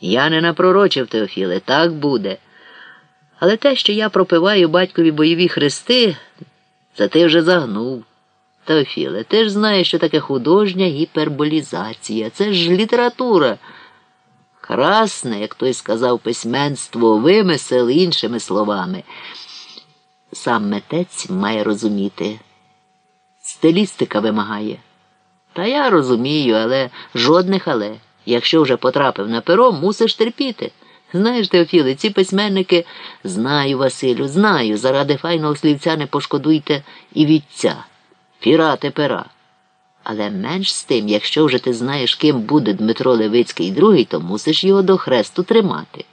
Я не напророчив Теофіле, так буде. Але те, що я пропиваю батькові бойові хрести, це ти вже загнув. Теофіле, ти ж знаєш, що таке художня гіперболізація. Це ж література. Красне, як той сказав, письменство, вимисел іншими словами. Сам митець має розуміти. Стилістика вимагає. Та я розумію, але жодних але. Якщо вже потрапив на перо, мусиш терпіти. Знаєш, Теофіле, ці письменники знаю, Василю, знаю, заради файного слівця не пошкодуйте і вітця. Пірати пера. Але менш з тим, якщо вже ти знаєш, ким буде Дмитро Левицький другий, то мусиш його до хресту тримати.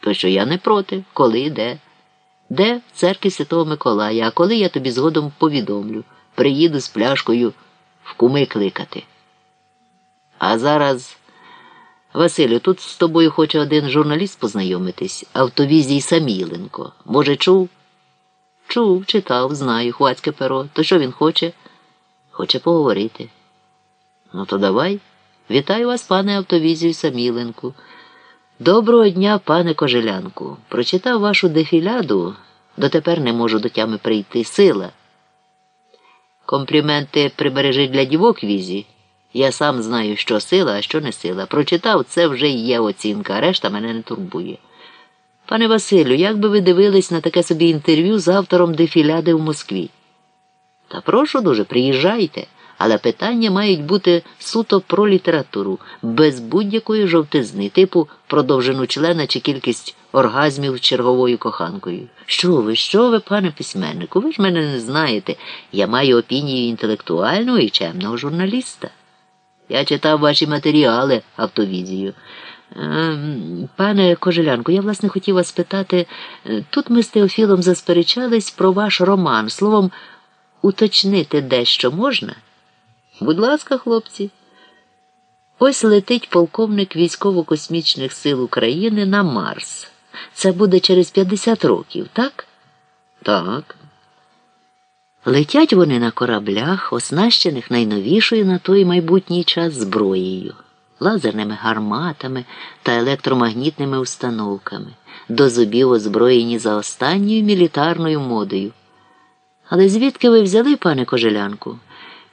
То що я не проти, коли де? Де в церкві Святого Миколая, а коли я тобі згодом повідомлю, приїду з пляшкою в куми кликати. А зараз, Василю, тут з тобою хоче один журналіст познайомитись, автовізій Саміленко. Може, чув? Чув, читав, знаю, хвацьке перо. То що він хоче? Хоче поговорити. Ну, то давай. Вітаю вас, пане автовізію Саміленку. Доброго дня, пане Кожелянку. Прочитав вашу дефіляду, дотепер не можу до тями прийти сила. Компліменти прибережи для дівок візі. Я сам знаю, що сила, а що не сила. Прочитав, це вже є оцінка, решта мене не турбує. Пане Василю, як би ви дивились на таке собі інтерв'ю з автором дефіляди в Москві? Та прошу дуже, приїжджайте, але питання мають бути суто про літературу, без будь-якої жовтизни, типу продовжену члена чи кількість оргазмів черговою коханкою. Що ви, що ви, пане письменнику? Ви ж мене не знаєте. Я маю опінію інтелектуального і чемного журналіста. Я читав ваші матеріали автовізію. Ем, Пане Кожелянко, я власне хотів вас питати, е, тут ми з Теофілом засперечались про ваш роман. Словом, уточнити дещо можна? Будь ласка, хлопці. Ось летить полковник військово-космічних сил України на Марс. Це буде через 50 років, так? Так. Летять вони на кораблях, оснащених найновішою на той майбутній час зброєю, лазерними гарматами та електромагнітними установками, до зубів озброєні за останньою мілітарною модою. Але звідки ви взяли, пане Кожелянку,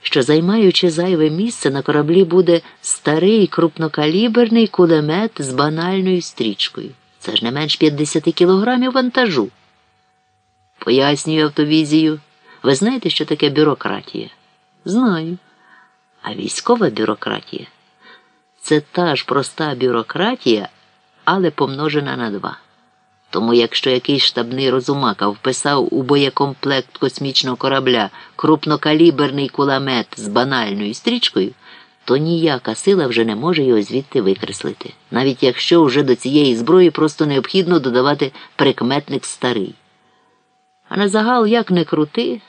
що, займаючи зайве місце, на кораблі буде старий крупнокаліберний кулемет з банальною стрічкою? Це ж не менш 50 кілограмів вантажу. Пояснюю автовізію. Ви знаєте, що таке бюрократія? Знаю. А військова бюрократія це та ж проста бюрократія, але помножена на два. Тому, якщо якийсь штабний розумака вписав у боєкомплект космічного корабля крупнокаліберний куламет з банальною стрічкою, то ніяка сила вже не може його звідти викреслити, навіть якщо вже до цієї зброї просто необхідно додавати прикметник старий. А на загал, як не крути,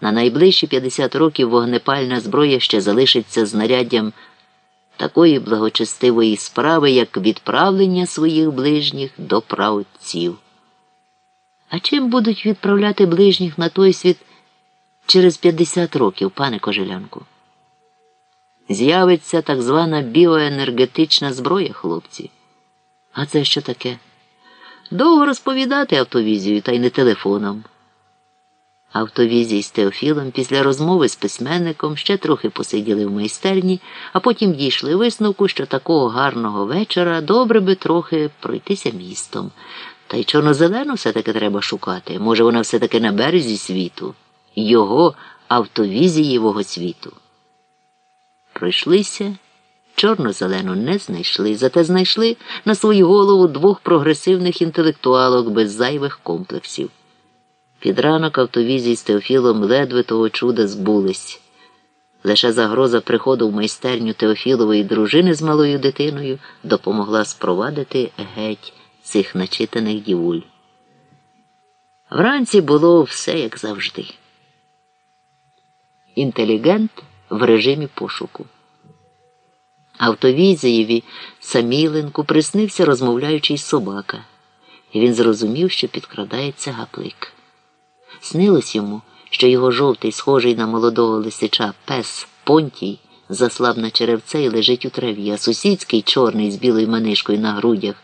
на найближчі 50 років вогнепальна зброя ще залишиться знаряддям такої благочестивої справи, як відправлення своїх ближніх до праотців. А чим будуть відправляти ближніх на той світ через 50 років, пане Кожелянку? З'явиться так звана біоенергетична зброя, хлопці. А це що таке? Довго розповідати автовізію та й не телефоном. Автовізій з Теофілом після розмови з письменником ще трохи посиділи в майстерні, а потім дійшли висновку, що такого гарного вечора добре би трохи пройтися містом. Та й чорнозелену все-таки треба шукати. Може, вона все-таки на березі світу, його автовізієвого світу. Пройшлися, чорно-зелену не знайшли, зате знайшли на свою голову двох прогресивних інтелектуалок без зайвих комплексів. Під ранок автовізій з Теофілом ледве того чуда збулись. Лише загроза приходу в майстерню Теофілової дружини з малою дитиною допомогла спровадити геть цих начитаних дівуль. Вранці було все як завжди. Інтелігент в режимі пошуку. Автовізієві Саміленку приснився розмовляючий собака, і він зрозумів, що підкрадається гаплик. Снилось йому, що його жовтий, схожий на молодого лисича пес Понтій заслаб на черевце і лежить у траві, а сусідський чорний з білою манишкою на грудях